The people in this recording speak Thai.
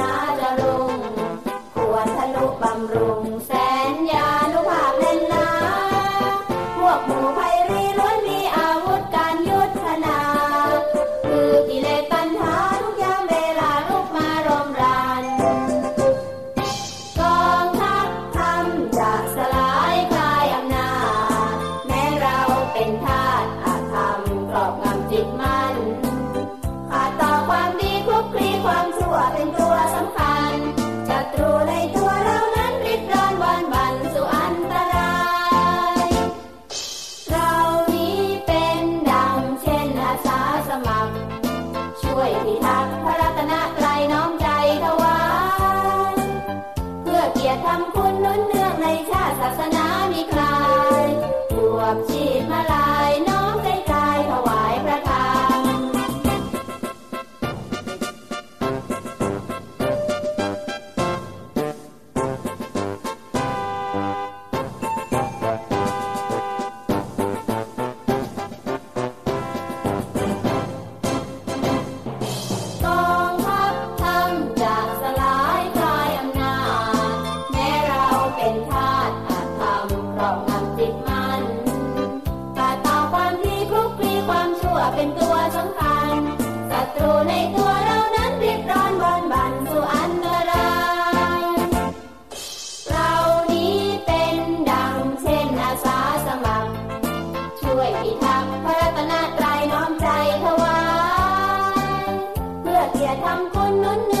นาจะลงหัวทะลุบำรุงส ที่ทักพระรัตนตรัยน้อมใจถวายเพื่อเกียรติทำคุณนุ่นเนื่องในชาติศาสนามีใครายบวบชีพมาลา็นตัวสำคัญศัตรูในตัวเรานั้นรีบร้อนบอนบันสู่อันตรายเรานี้เป็นดังเช่นอาสาสมัคร ช่วยพิทักษ์พระรัตนตรัยน้อมใจถวายเพื่อเกียรติทำคุณนุน